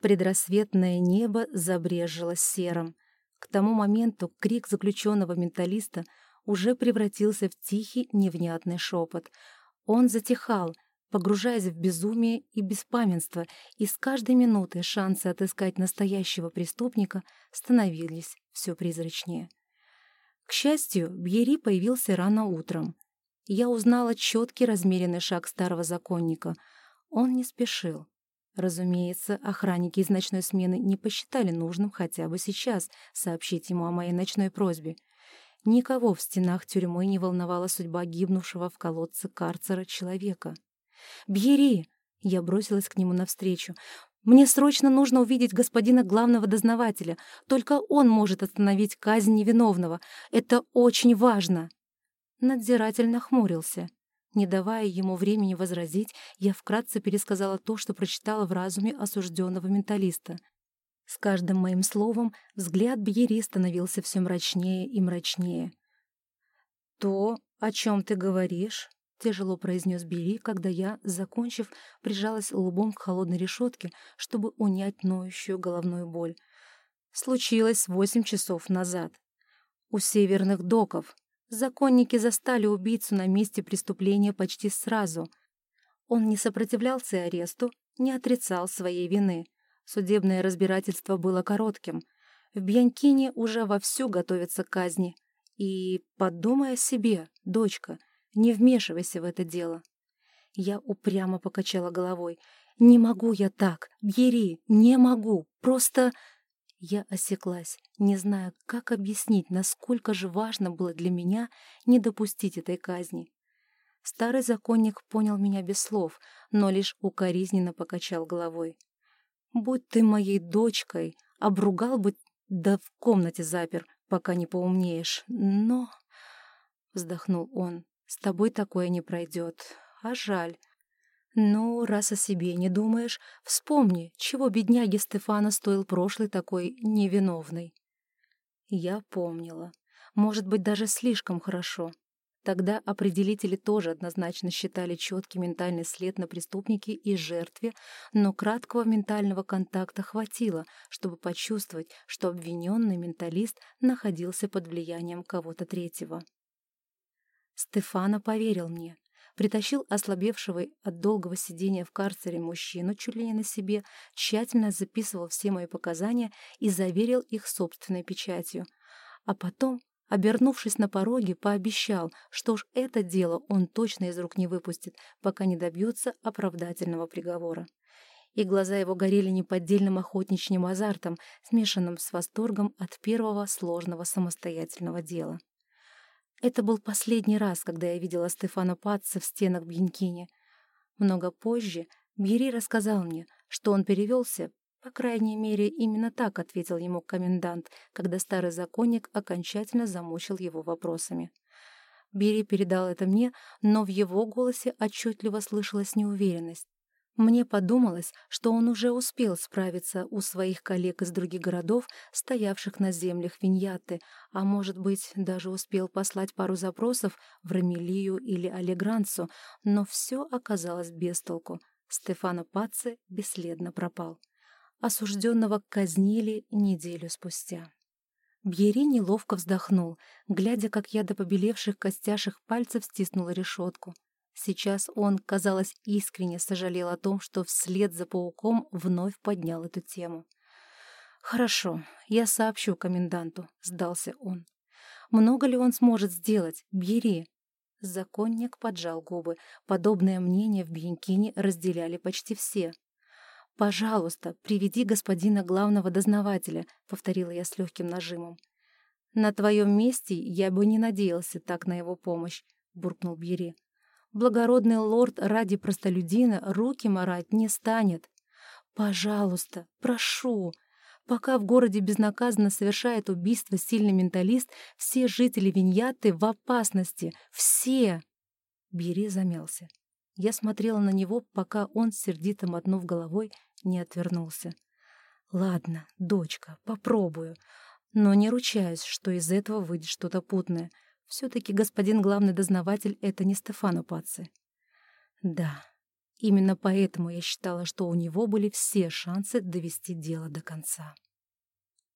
Предрассветное небо забрежило серым. К тому моменту крик заключенного менталиста уже превратился в тихий невнятный шепот. Он затихал, погружаясь в безумие и беспамятство, и с каждой минутой шансы отыскать настоящего преступника становились все призрачнее. К счастью, Бьери появился рано утром. Я узнала четкий размеренный шаг старого законника. Он не спешил. Разумеется, охранники из ночной смены не посчитали нужным хотя бы сейчас сообщить ему о моей ночной просьбе. Никого в стенах тюрьмы не волновала судьба гибнувшего в колодце карцера человека. «Бьери!» — я бросилась к нему навстречу. «Мне срочно нужно увидеть господина главного дознавателя. Только он может остановить казнь невиновного. Это очень важно!» Надзиратель нахмурился. Не давая ему времени возразить, я вкратце пересказала то, что прочитала в разуме осужденного менталиста. С каждым моим словом взгляд Бьери становился все мрачнее и мрачнее. «То, о чем ты говоришь?» — тяжело произнес Бери, когда я, закончив, прижалась лбом к холодной решетке, чтобы унять ноющую головную боль. Случилось восемь часов назад. У северных доков законники застали убийцу на месте преступления почти сразу. Он не сопротивлялся аресту, не отрицал своей вины — Судебное разбирательство было коротким. В Бьянкине уже вовсю готовятся к казни. И подумай о себе, дочка, не вмешивайся в это дело. Я упрямо покачала головой. «Не могу я так! Бери! Не могу! Просто...» Я осеклась, не зная, как объяснить, насколько же важно было для меня не допустить этой казни. Старый законник понял меня без слов, но лишь укоризненно покачал головой. Будь ты моей дочкой, обругал бы, да в комнате запер, пока не поумнеешь. Но...» Вздохнул он. «С тобой такое не пройдет. А жаль. Ну, раз о себе не думаешь, вспомни, чего бедняге Стефана стоил прошлый такой невиновный». Я помнила. Может быть, даже слишком хорошо. Тогда определители тоже однозначно считали четкий ментальный след на преступнике и жертве, но краткого ментального контакта хватило, чтобы почувствовать, что обвиненный менталист находился под влиянием кого-то третьего. Стефана поверил мне. Притащил ослабевшего от долгого сидения в карцере мужчину чуть ли не на себе, тщательно записывал все мои показания и заверил их собственной печатью. А потом Обернувшись на пороге, пообещал, что уж это дело он точно из рук не выпустит, пока не добьется оправдательного приговора. И глаза его горели неподдельным охотничьим азартом, смешанным с восторгом от первого сложного самостоятельного дела. Это был последний раз, когда я видела Стефана Патца в стенах Бьянкини. Много позже Бьери рассказал мне, что он перевелся по крайней мере, именно так ответил ему комендант, когда старый законник окончательно замучил его вопросами. Бери передал это мне, но в его голосе отчетливо слышалась неуверенность. Мне подумалось, что он уже успел справиться у своих коллег из других городов, стоявших на землях Виньяты, а может быть, даже успел послать пару запросов в Рамилию или Алегранцу, но все оказалось без толку. Стефано Пацци бесследно пропал. Осужденного казнили неделю спустя. Бьери неловко вздохнул, глядя, как я до побелевших костяшек пальцев стиснула решетку. Сейчас он, казалось, искренне сожалел о том, что вслед за пауком вновь поднял эту тему. «Хорошо, я сообщу коменданту», — сдался он. «Много ли он сможет сделать? Бери». Законник поджал губы. Подобное мнение в Бьянкине разделяли почти все. «Пожалуйста, приведи господина главного дознавателя», — повторила я с легким нажимом. «На твоем месте я бы не надеялся так на его помощь», — буркнул Бьери. «Благородный лорд ради простолюдина руки марать не станет. Пожалуйста, прошу. Пока в городе безнаказанно совершает убийство сильный менталист, все жители Виньяты в опасности. Все!» Бьери замялся. Я смотрела на него, пока он, сердито мотнув головой, не отвернулся. «Ладно, дочка, попробую, но не ручаюсь, что из этого выйдет что-то путное. Все-таки господин главный дознаватель — это не Стефано Паци». «Да». Именно поэтому я считала, что у него были все шансы довести дело до конца.